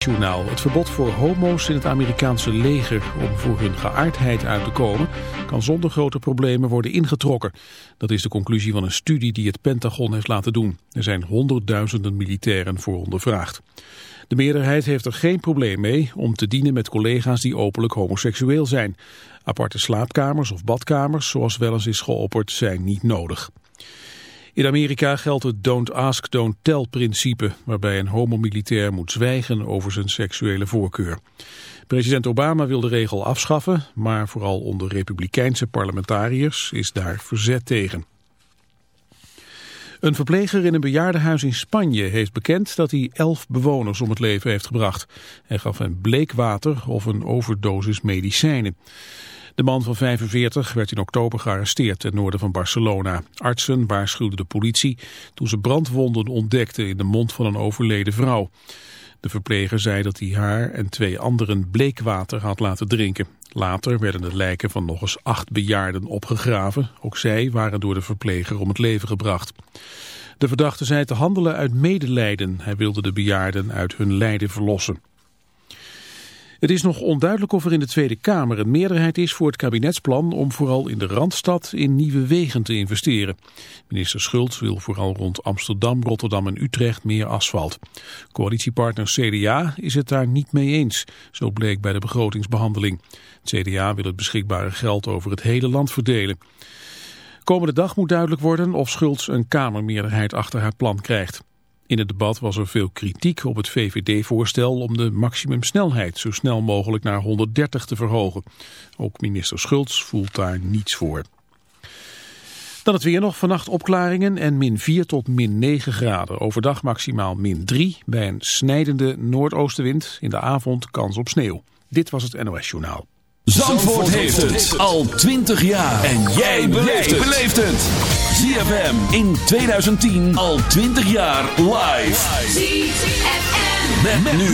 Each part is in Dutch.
Het verbod voor homo's in het Amerikaanse leger om voor hun geaardheid uit te komen kan zonder grote problemen worden ingetrokken. Dat is de conclusie van een studie die het Pentagon heeft laten doen. Er zijn honderdduizenden militairen voor ondervraagd. De meerderheid heeft er geen probleem mee om te dienen met collega's die openlijk homoseksueel zijn. Aparte slaapkamers of badkamers, zoals wel eens is geopperd, zijn niet nodig. In Amerika geldt het don't ask, don't tell principe, waarbij een homomilitair moet zwijgen over zijn seksuele voorkeur. President Obama wil de regel afschaffen, maar vooral onder republikeinse parlementariërs is daar verzet tegen. Een verpleger in een bejaardenhuis in Spanje heeft bekend dat hij elf bewoners om het leven heeft gebracht. Hij gaf hen bleekwater of een overdosis medicijnen. De man van 45 werd in oktober gearresteerd ten noorden van Barcelona. Artsen waarschuwden de politie toen ze brandwonden ontdekten in de mond van een overleden vrouw. De verpleger zei dat hij haar en twee anderen bleekwater had laten drinken. Later werden de lijken van nog eens acht bejaarden opgegraven. Ook zij waren door de verpleger om het leven gebracht. De verdachte zei te handelen uit medelijden. Hij wilde de bejaarden uit hun lijden verlossen. Het is nog onduidelijk of er in de Tweede Kamer een meerderheid is voor het kabinetsplan om vooral in de Randstad in nieuwe wegen te investeren. Minister Schultz wil vooral rond Amsterdam, Rotterdam en Utrecht meer asfalt. Coalitiepartner CDA is het daar niet mee eens, zo bleek bij de begrotingsbehandeling. Het CDA wil het beschikbare geld over het hele land verdelen. Komende dag moet duidelijk worden of Schultz een Kamermeerderheid achter haar plan krijgt. In het debat was er veel kritiek op het VVD-voorstel om de maximumsnelheid zo snel mogelijk naar 130 te verhogen. Ook minister Schultz voelt daar niets voor. Dan het weer nog, vannacht opklaringen en min 4 tot min 9 graden. Overdag maximaal min 3 bij een snijdende noordoostenwind. In de avond kans op sneeuw. Dit was het NOS Journaal. Zandvoort, heeft het al 20 jaar. En jij beleeft het. ZFM in 2010 al 20 jaar live. ZFM. Met, met nu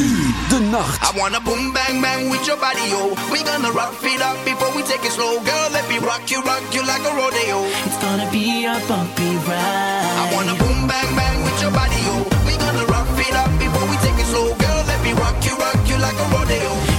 de nacht. I wanna boom bang bang with your body, yo. We gonna rock it up before we take it slow. Girl, let me rock you, rock you like a rodeo. It's gonna be a bumpy ride. I wanna boom bang bang with your body, yo. We gonna rock it up before we take it slow. Girl, let me rock you, rock you like a rodeo.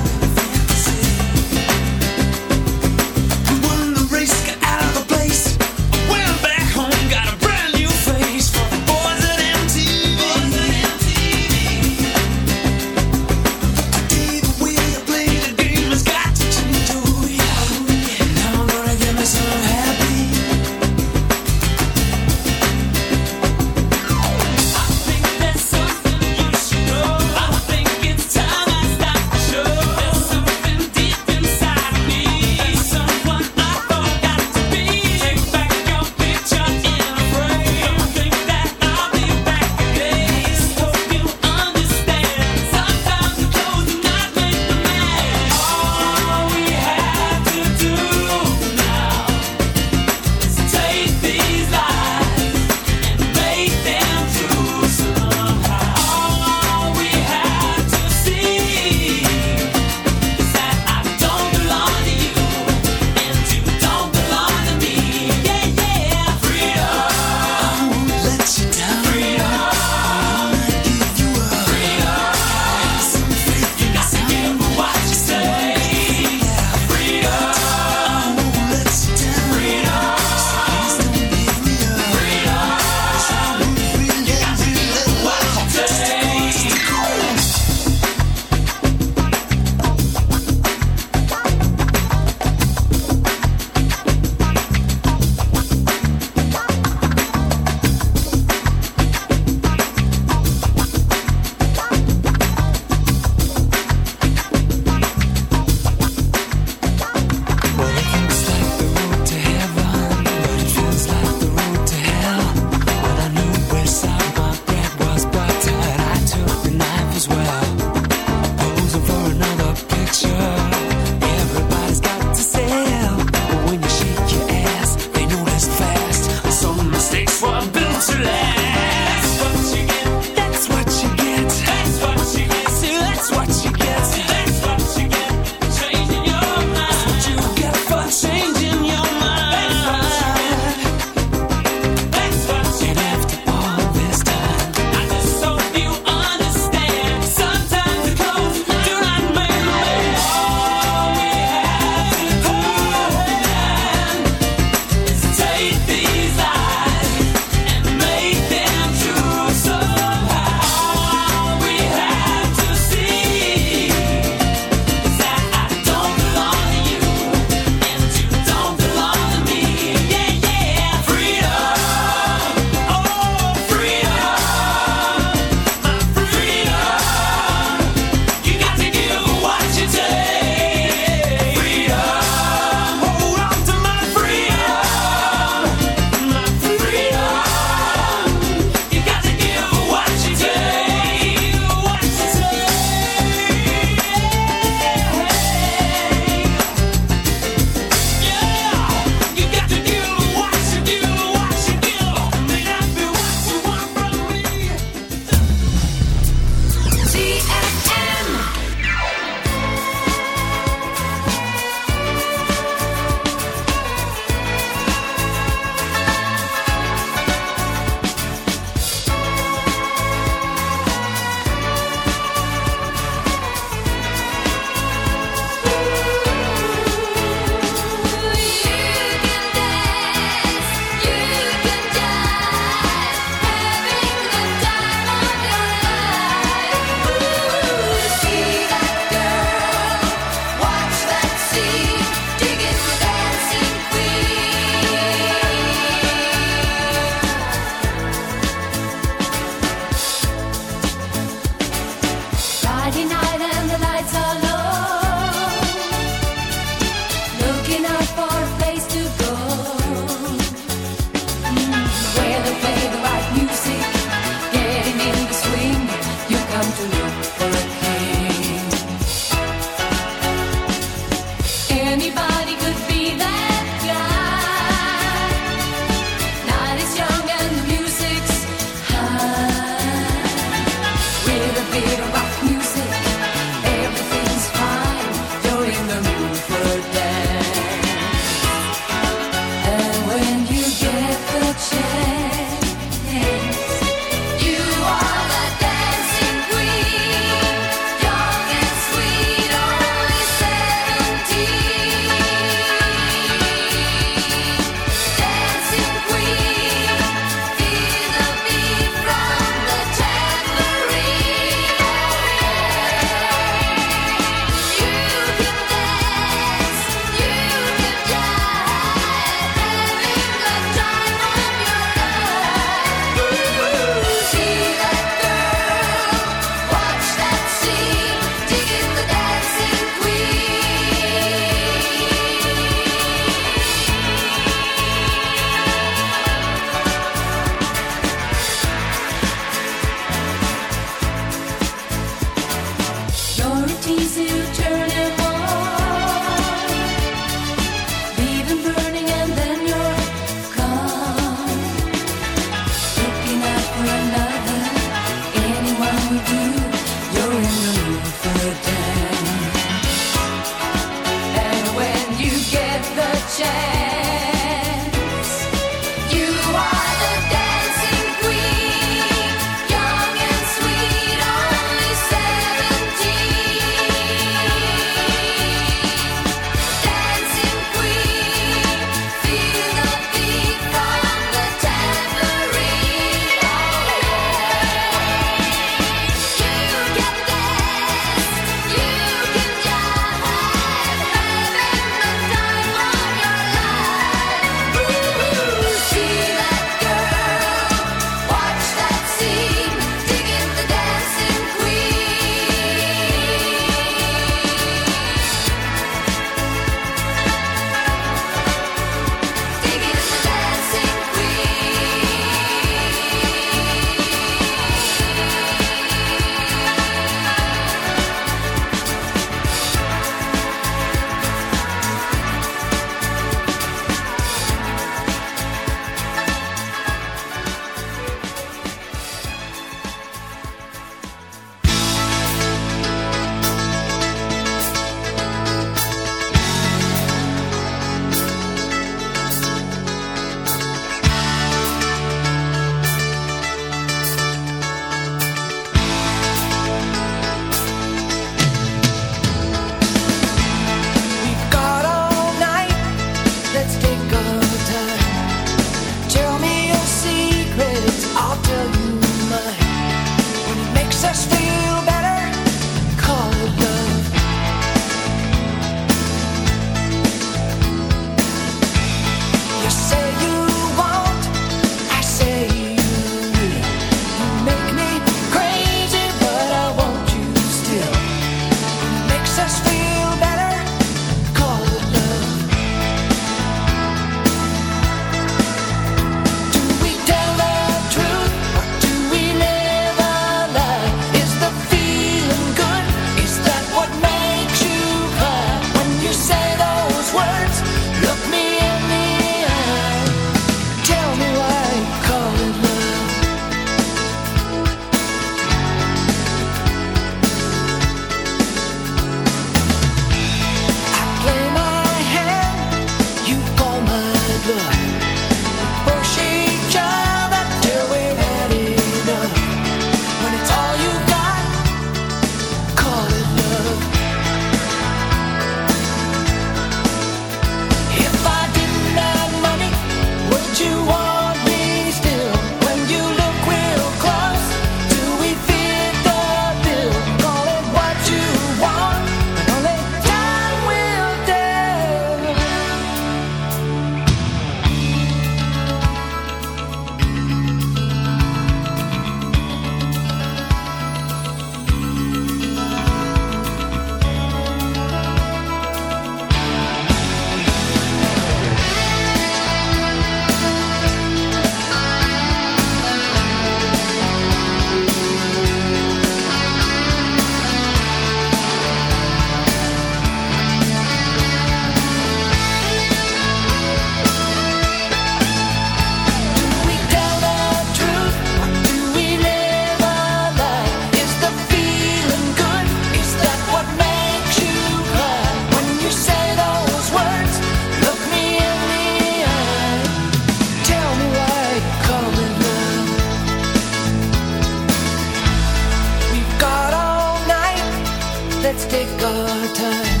let's take our time.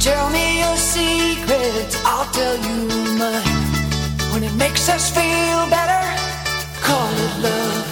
Tell me your secrets, I'll tell you mine. When it makes us feel better, call it love.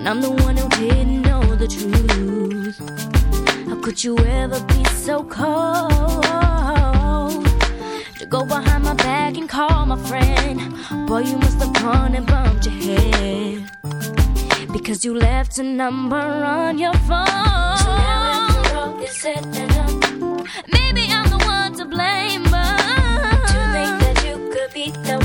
when I'm the one who didn't know the truth. How could you ever be so cold? To go behind my back and call my friend. Boy, you must have gone and bumped your head. Because you left a number on your phone. So now after all is said and maybe I'm the one to blame, but too think that you could be the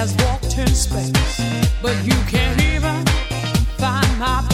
has walked in space, but you can't even find my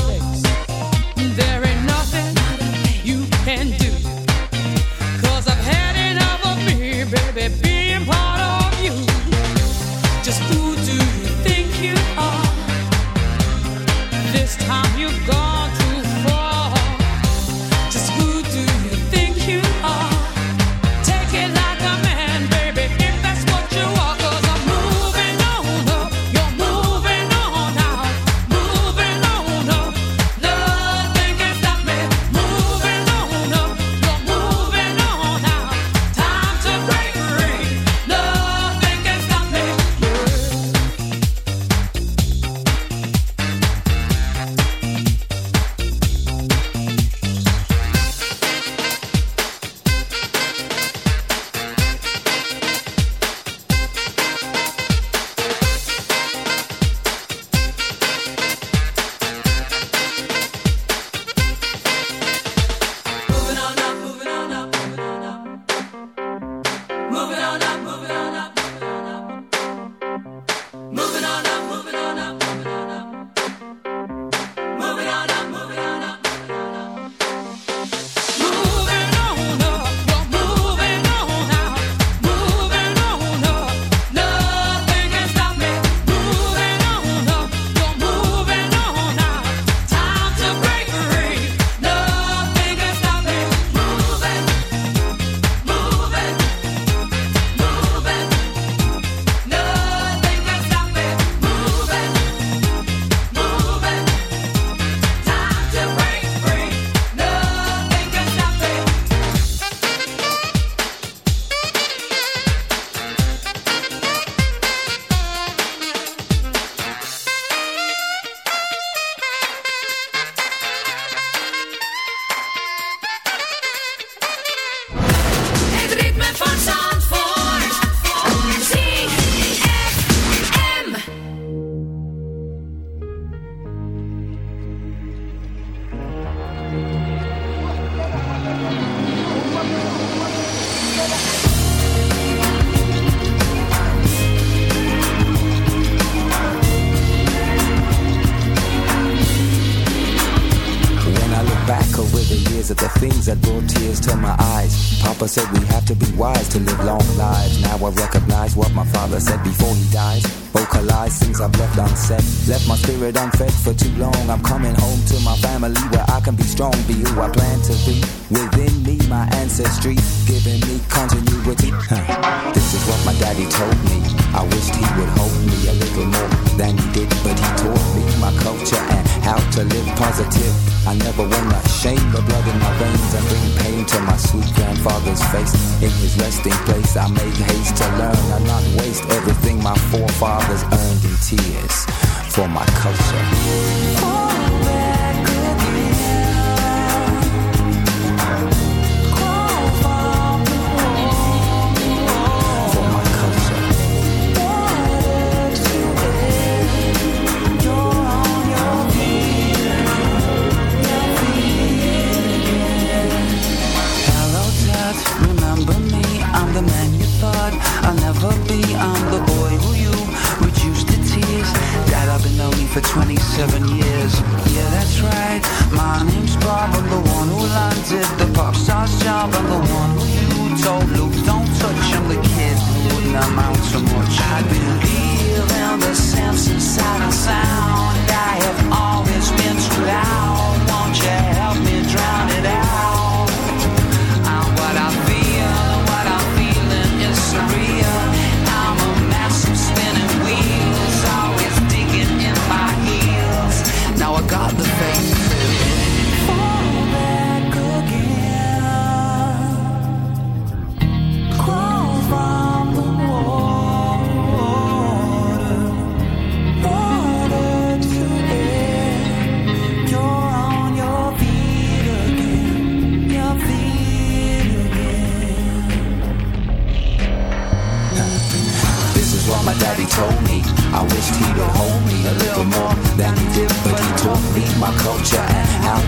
27 years.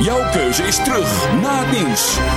Jouw keuze is terug na het.